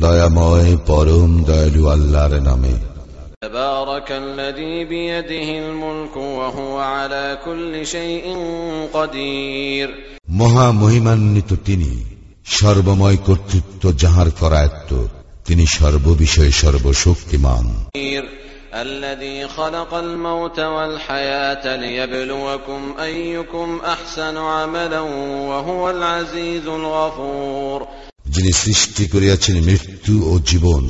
দয়াময় পরম দয়ালু আল্লাহর নামে تبارك الذي بيده الملك وهو على كل شيء قدير মহা মহিমান্বিত তিনি সর্বময় কর্তৃত্ব যাহার করায়ত্ত তিনি সর্ববিষয়ে সর্বশক্তিমান الذي خلق الموت والحياة ليبلوكم أيكم أحسن عملا وهو العزيز الغفور যিনি সৃষ্টি করিয়াছেন মৃত্যু ও জীবন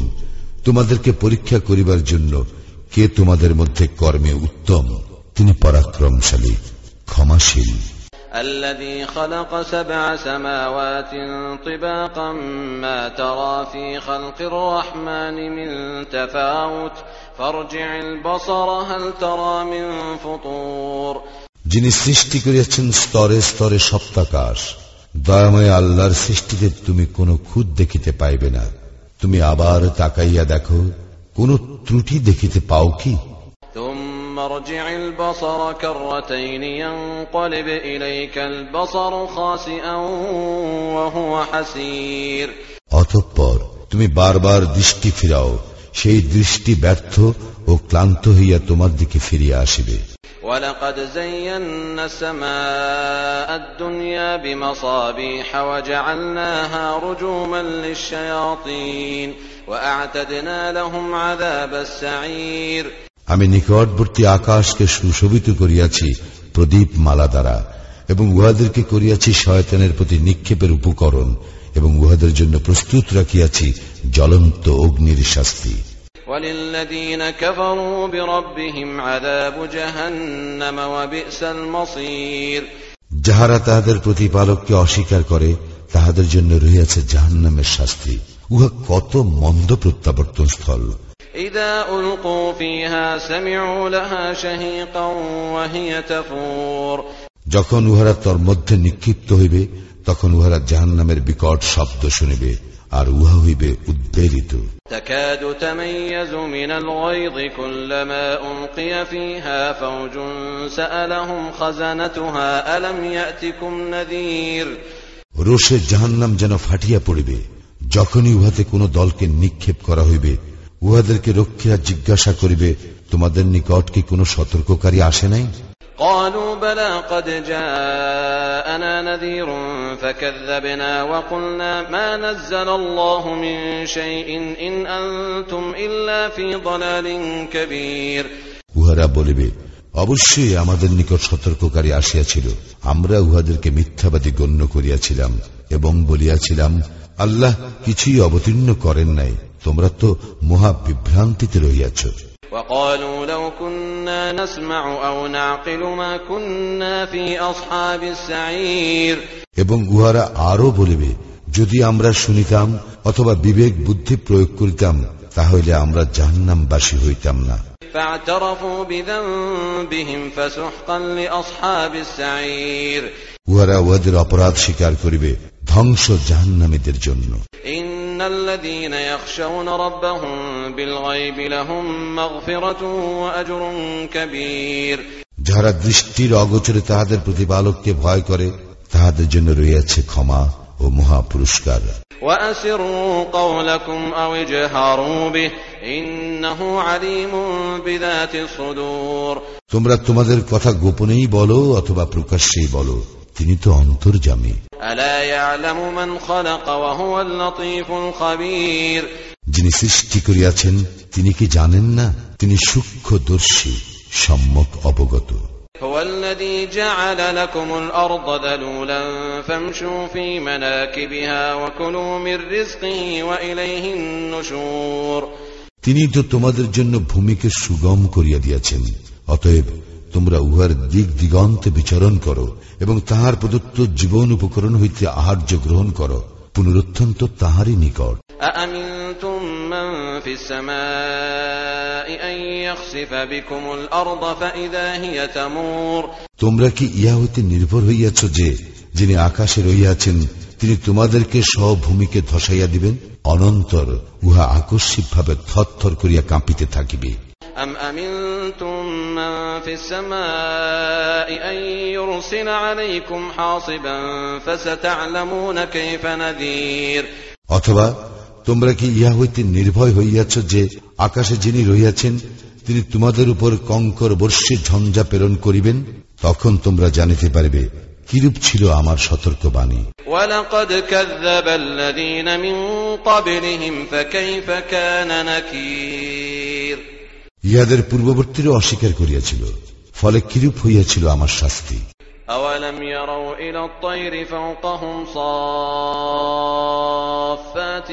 তোমাদেরকে পরীক্ষা করিবার জন্য কে তোমাদের মধ্যে কর্মে উত্তম তিনি পরাক্রমশালী ক্ষমাশীল الذي خلق سبع سماوات طباقا ما ترى في خلق الرحمن من تفاوت فارجع البصر هل ترى من فطور যিনি সৃষ্টি করিয়াছেন স্তরে স্তরে সপ্তাকাশ দয়াময় আল্লাহর সৃষ্টিতে তুমি কোনো খুদ দেখিতে পাইবে না তুমি আবার তাকাইয়া দেখো কোন ত্রুটি দেখিতে পাও কি ثم ارجع البصر كرتين ينقلب إليك البصر خاسئا وهو حسير অতঃপর তুমি বারবার দৃষ্টি ফিরাও সেই দৃষ্টি ব্যর্থ ও ক্লান্ত হইয়া তোমার দিকে ফিরিয়া আসিবে ولقد زينا السماء الدنيا بمصابيح وجعلناها رجوما للشياطين وأعتدنا لهم عذاب السعير আমি নিকটবর্তী আকাশকে সুশোভিত করিয়াছি প্রদীপ মালা দ্বারা এবং উহাদেরকে করিয়াছি শয়তানের প্রতি নিক্ষেপের উপকরণ এবং উহাদের জন্য প্রস্তুত রাখিয়াছি জ্বলন্ত অগ্নির শাস্তি। যাহারা তাহাদের প্রতিপালককে অস্বীকার করে তাহাদের জন্য রহিয়াছে জাহান্নামের শাস্তি। উহা কত মন্দ প্রত্যাবর্তন স্থল। যখন উহারা তর মধ্যে নিক্ষিপ্ত হইবে তখন উহারা জাহান্নামের বিকট শব্দ শুনিবে আর উহা হইবে উদ্বেলিত تكاد تميز من الغيظ كلما ألقي فيها فوج سألهم خزنتها ألم يأتكم نذير রোষে জাহান্নাম যেন ফাটিয়া পড়িবে যখনই উহাতে কোন দলকে নিক্ষেপ করা হইবে উহাদেরকে রক্ষীরা জিজ্ঞাসা করিবে তোমাদের নিকট কি কোন সতর্ককারী আসে নাই قالوا بلى قد جاءنا نذير فكذبنا وقلنا ما نزل الله من شيء إن أنتم إلا في ضلال كبير উহারা বলিবে অবশ্যই আমাদের নিকট সতর্ককারী আসিয়াছিল আমরা উহাদেরকে মিথ্যাবাদী গণ্য করিয়াছিলাম এবং বলিয়াছিলাম আল্লাহ কিছুই অবতীর্ণ করেন নাই তোমরা তো মহা বিভ্রান্তিতে রহিয়াছ وقالوا لو كنا نسمع أو نعقل ما كنا في أصحاب السعير এবং উহারা আরো বলিবে যদি আমরা শুনিতাম অথবা বিবেক বুদ্ধি প্রয়োগ করিতাম তাহলে আমরা জাহান্নামবাসী হইতাম না فاعترفوا بذنبهم فسحقا لأصحاب السعير উহারা উহাদের অপরাধ স্বীকার করিবে ধ্বংস জাহান্নামীদের জন্য إن الذين يخشون ربهم بالغيب لهم مغفرة وأجر كبير যাহারা দৃষ্টির অগোচরে তাহাদের প্রতিপালককে ভয় করে তাহাদের জন্য রয়েছে ক্ষমা ও মহা পুরস্কার وأسروا قولكم أو اجهروا به إنه عليم بذات الصدور তোমরা তোমাদের কথা গোপনেই বলো অথবা প্রকাশ্যেই বলো তিনি তো অন্তর্জামী ألا يعلم من خلق وهو اللطيف الخبير যিনি সৃষ্টি করিয়াছেন তিনি কি জানেন না তিনি সূক্ষ্মদর্শী সম্যক অবগত هو الذي جعل لكم الأرض ذلولا فامشوا في مناكبها وكلوا من رزقه وإليه النشور তিনি তো তোমাদের জন্য ভূমিকে সুগম করিয়া দিয়াছেন অতএব তোমরা উহার দিক দিগন্তে বিচরণ করো এবং তাহার প্রদত্ত জীবন উপকরণ হইতে আহার্য গ্রহণ করো পুনরুত্থান তো তাহারই নিকট। তোমরা। কি ইয়া হইতে নির্ভর হইয়াছ যে যিনি আকাশে রইয়াছেন তিনি তোমাদেরকে সব ভূমিকে ধসাইয়া দিবেন? অনন্তর উহা আকস্মিক ভাবে থরথর করিয়া কাঁপিতে থাকিবে। أم أمنتم من في السماء أن يرسل عليكم حاصبا فستعلمون كيف نذير অথবা তোমরা কি ইহা হইতে নির্ভয় হইয়াছ যে আকাশে যিনি রহিয়াছেন তিনি তোমাদের উপর কঙ্কর বর্ষে ঝঞ্ঝা প্রেরণ করিবেন তখন তোমরা জানিতে পারবে কিরূপ ছিল আমার সতর্কবাণী ولقد كذب ইহাদের পূর্ববর্তীরও অস্বীকার করিয়াছিল ফলে কিরূপ হইয়াছিল আমার শাস্তি أولم يروا إلى الطير فوقهم صافات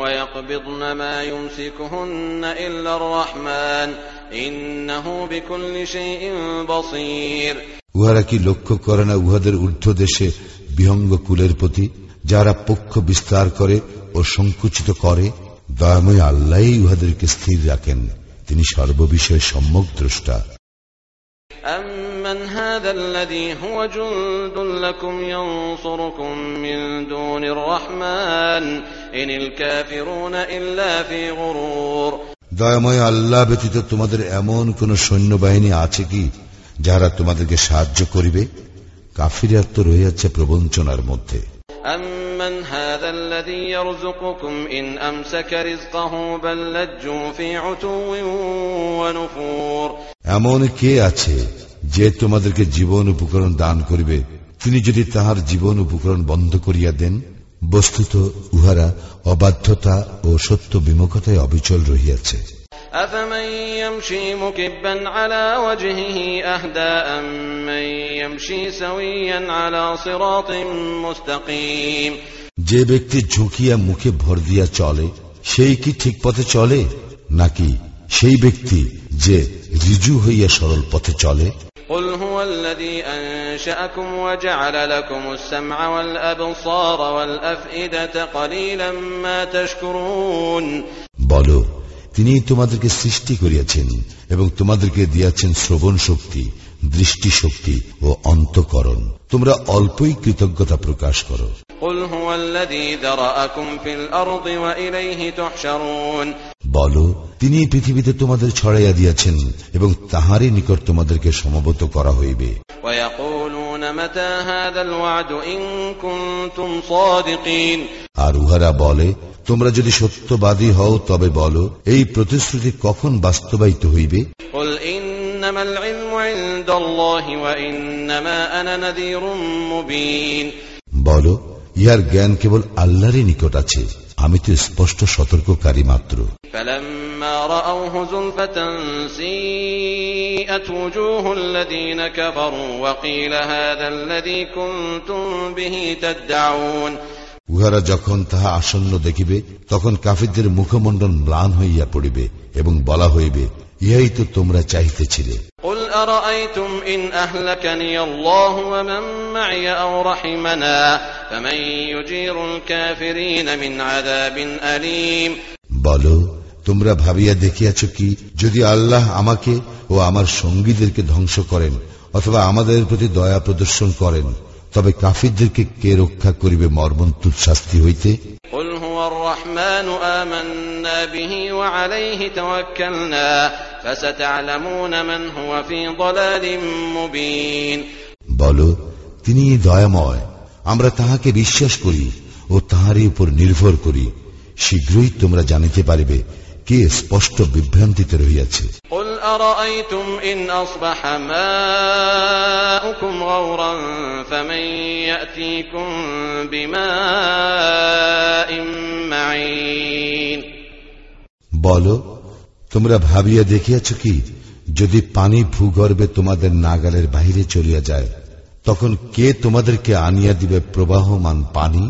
ويقبضن ما يمسكهن إلا الرحمن إنه بكل شيء بصير উহারা কি লক্ষ্য করে না উহাদের ঊর্ধ্ব দেশে বিহঙ্গ কুলের প্রতি যারা পক্ষ বিস্তার করে ও সংকুচিত করে দয়াময় আল্লাহ উহাদেরকে স্থির রাখেন তিনি সর্ববিষয়ে সম্যক দ্রষ্টা أمن هذا الذي هو جند لكم ينصركم من دون الرحمن إن الكافرون إلا في غرور দয়াময় আল্লাহ ব্যতীত তোমাদের এমন কোন সৈন্যবাহিনী আছে কি যারা তোমাদেরকে সাহায্য করিবে কাফিরা তো রয়েছে প্রবঞ্চনার মধ্যে أمن هذا الذي يرزقكم إن أمسك رزقه بل لجوا في عتو ونفور এমন কে আছে যে তোমাদেরকে জীবন উপকরণ দান করিবে তিনি যদি তাহার জীবন উপকরণ বন্ধ করিয়া দেন বস্তুত উহারা অবাধ্যতা ও সত্য বিমুখতায় অবিচল রহিয়াছে أفمن يمشي مكبا على وجهه أهدى أمن يمشي سويا على صراط مستقيم যে ব্যক্তি ঝুঁকিয়া মুখে ভর দিয়া চলে সেই কি ঠিক পথে চলে নাকি সেই ব্যক্তি যে রিজু হইয়া সরল পথে চলে قل هو الذي أنشأكم وجعل لكم السمع والأبصار والأفئدة قليلا ما تشكرون বলো তিনি তোমাদেরকে সৃষ্টি করিয়াছেন এবং তোমাদেরকে দিয়াছেন শ্রবণ শক্তি দৃষ্টি শক্তি ও অন্তকরণ। তোমরা অল্পই কৃতজ্ঞতা প্রকাশ করো। বল তিনি পৃথিবীতে তোমাদের ছড়াইয়া দিয়াছেন এবং তাহারই নিকট তোমাদেরকে সমবত করা হইবে। আর উহারা বলে তোমরা যদি সত্যবাদী হও তবে বলো এই প্রতিশ্রুতি কখন বাস্তবায়িত হইবে? বলো ইহার জ্ঞান কেবল আল্লাহরই নিকট আছে। আমি তো স্পষ্ট সতর্ককারী মাত্র। কাবারু উহারা যখন তাহা আসন্ন দেখিবে তখন কাফিরদের মুখমণ্ডল ম্লান হইয়া পড়িবে এবং বলা হইবে ইহাই তো তোমরা চাহিতেছিলে। বল তোমরা ভাবিয়া দেখিয়াছ কি যদি আল্লাহ আমাকে ও আমার সঙ্গীদেরকে ধ্বংস করেন অথবা আমাদের প্রতি দয়া প্রদর্শন করেন তবে কাফিরদেরকে কে রক্ষা করিবে মর্মন্তুদ শাস্তি হইতে قل هو الرحمن آمنا به وعليه توكلنا فستعلمون من هو في ضلال مبين বলো তিনি দয়াময় আমরা তাহাকে বিশ্বাস করি ও তাহারই উপর নির্ভর করি শীঘ্রই তোমরা জানিতে পারিবে কে স্পষ্ট বিভ্রান্তিতে রহিয়াছে قل أرأيتم إن أصبح ماؤكم غورا فمن يأتيكم بماء معين বলো তোমরা ভাবিয়া দেখিয়াছ কি যদি পানি ভূগর্ভে তোমাদের নাগালের বাহিরে চলিয়া যায় তখন কে তোমাদেরকে আনিয়া দিবে প্রবাহমান পানি